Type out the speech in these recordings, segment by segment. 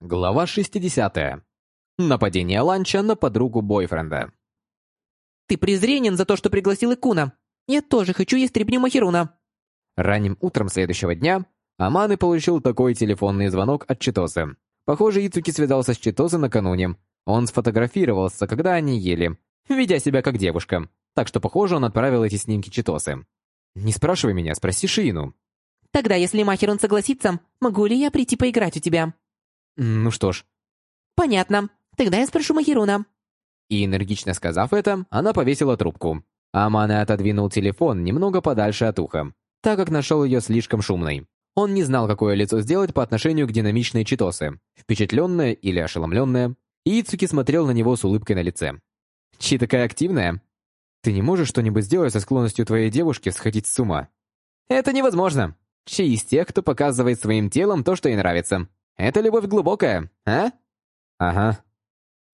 Глава 60. Нападение ланча на подругу бойфренда. Ты презренен за то, что пригласил Икуна. Я тоже хочу есть ребню Махируна. Ранним утром следующего дня Аманы получил такой телефонный звонок от Читосы. Похоже, Ицуки связался с Читосы накануне. Он сфотографировался, когда они ели, ведя себя как девушка. Так что, похоже, он отправил эти снимки Читосы. «Не спрашивай меня, спроси Шиину». Тогда, если Махирун согласится, могу ли я прийти поиграть у тебя? Ну что ж. Понятно. Тогда я спрошу Махируна. И энергично сказав это, она повесила трубку. Амана отодвинул телефон немного подальше от уха, так как нашел ее слишком шумной. Он не знал, какое лицо сделать по отношению к динамичной Читосе, впечатленное или ошеломленное, и Ицуки смотрел на него с улыбкой на лице. «Чи такая активная? Ты не можешь что-нибудь сделать со склонностью твоей девушки сходить с ума?» «Это невозможно. Чи из тех, кто показывает своим телом то, что ей нравится. Это любовь глубокая, а? Ага.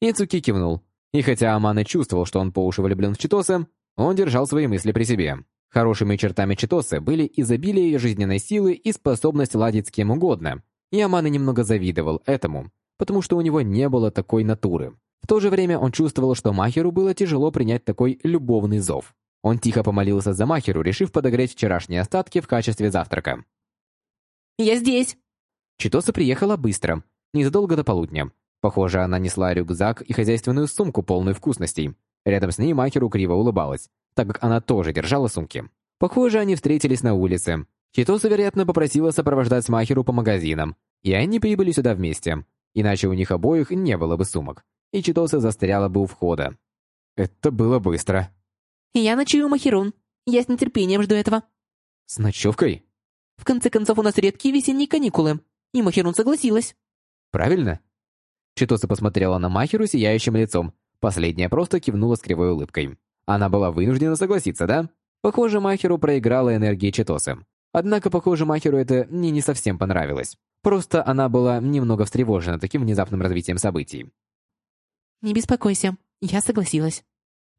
Ицуки кивнул. И хотя Аманы чувствовал, что он по уши влюблен в Читоса, он держал свои мысли при себе. Хорошими чертами Читосы были изобилие ее жизненной силы и способность ладить с кем угодно. И Аманы немного завидовал этому, потому что у него не было такой натуры. В то же время он чувствовал, что Махеру было тяжело принять такой любовный зов. Он тихо помолился за Махеру, решив подогреть вчерашние остатки в качестве завтрака. «Я здесь!» Читоса приехала быстро, незадолго до полудня. Похоже, она несла рюкзак и хозяйственную сумку, полную вкусностей. Рядом с ней Махеру криво улыбалась, так как она тоже держала сумки. Похоже, они встретились на улице. Читоса, вероятно, попросила сопровождать Махеру по магазинам, и они прибыли сюда вместе. Иначе у них обоих не было бы сумок, и Читоса застряла бы у входа. Это было быстро. «Я ночую Махирун. Я с нетерпением жду этого». «С ночевкой?» «В конце концов, у нас редкие весенние каникулы. И Махерун согласилась. Правильно? Читоса посмотрела на Махеру сияющим лицом. Последняя просто кивнула с кривой улыбкой. Она была вынуждена согласиться, да? Похоже, Махеру проиграла энергии Читосы. Однако, похоже, Махеру это мне не совсем понравилось. Просто она была немного встревожена таким внезапным развитием событий. «Не беспокойся, я согласилась».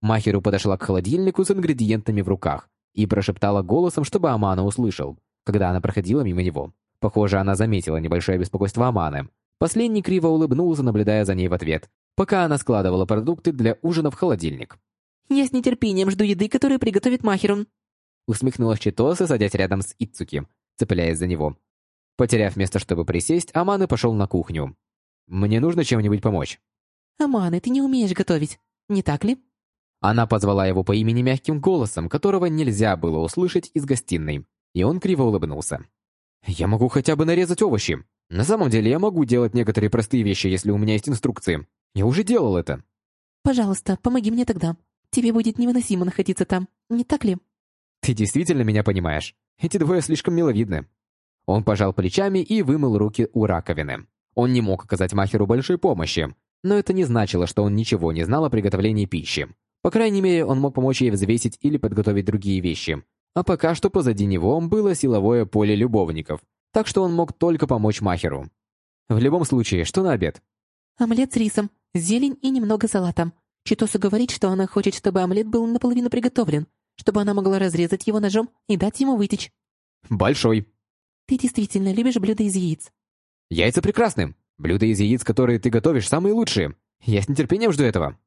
Махеру подошла к холодильнику с ингредиентами в руках и прошептала голосом, чтобы Амана услышал, когда она проходила мимо него. Похоже, она заметила небольшое беспокойство Аманы. Последний криво улыбнулся, наблюдая за ней в ответ, пока она складывала продукты для ужина в холодильник. «Я с нетерпением жду еды, которую приготовит Махерун», усмехнулась Читоса, садясь рядом с Ицуки, цепляясь за него. Потеряв место, чтобы присесть, Аманы пошел на кухню. «Мне нужно чем-нибудь помочь». «Аманы, ты не умеешь готовить, не так ли?» Она позвала его по имени мягким голосом, которого нельзя было услышать из гостиной, и он криво улыбнулся. Я могу хотя бы нарезать овощи. На самом деле я могу делать некоторые простые вещи, если у меня есть инструкции. Я уже делал это. Пожалуйста, помоги мне тогда. Тебе будет невыносимо находиться там, не так ли? Ты действительно меня понимаешь. Эти двое слишком миловидны. Он пожал плечами и вымыл руки у раковины. Он не мог оказать Махеру большой помощи, но это не значило, что он ничего не знал о приготовлении пищи. По крайней мере, он мог помочь ей взвесить или подготовить другие вещи, а пока что позади него было силовое поле любовников, так что он мог только помочь Махеру. В любом случае, что на обед? Омлет с рисом, зелень и немного салата. Читоса говорит, что она хочет, чтобы омлет был наполовину приготовлен, чтобы она могла разрезать его ножом и дать ему вытечь. Большой. Ты действительно любишь блюда из яиц? Яйца прекрасны. Блюда из яиц, которые ты готовишь, самые лучшие. Я с нетерпением жду этого.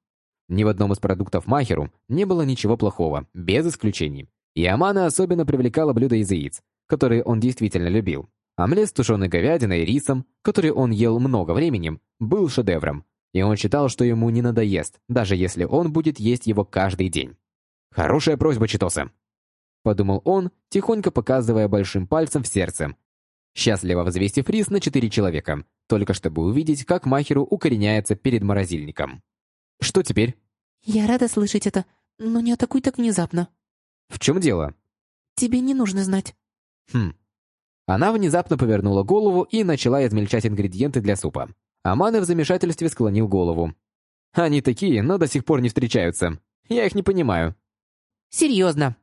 Ни в одном из продуктов Махеру не было ничего плохого, без исключений. И Амана особенно привлекало блюдо из яиц, которые он действительно любил. Омлет с тушеной говядиной и рисом, который он ел много времени, был шедевром, и он считал, что ему не надоест, даже если он будет есть его каждый день. «Хорошая просьба, Читоса!» Подумал он, тихонько показывая большим пальцем в сердце. Счастливо взвесив рис на четыре человека, только чтобы увидеть, как Махеру укореняется перед морозильником. «Что теперь?» «Я рада слышать это, но не атакуй так внезапно», «В чем дело?» «Тебе не нужно знать». «Хм». Она внезапно повернула голову и начала измельчать ингредиенты для супа. Аманы в замешательстве склонил голову. «Они такие, но до сих пор не встречаются. Я их не понимаю». «Серьезно?»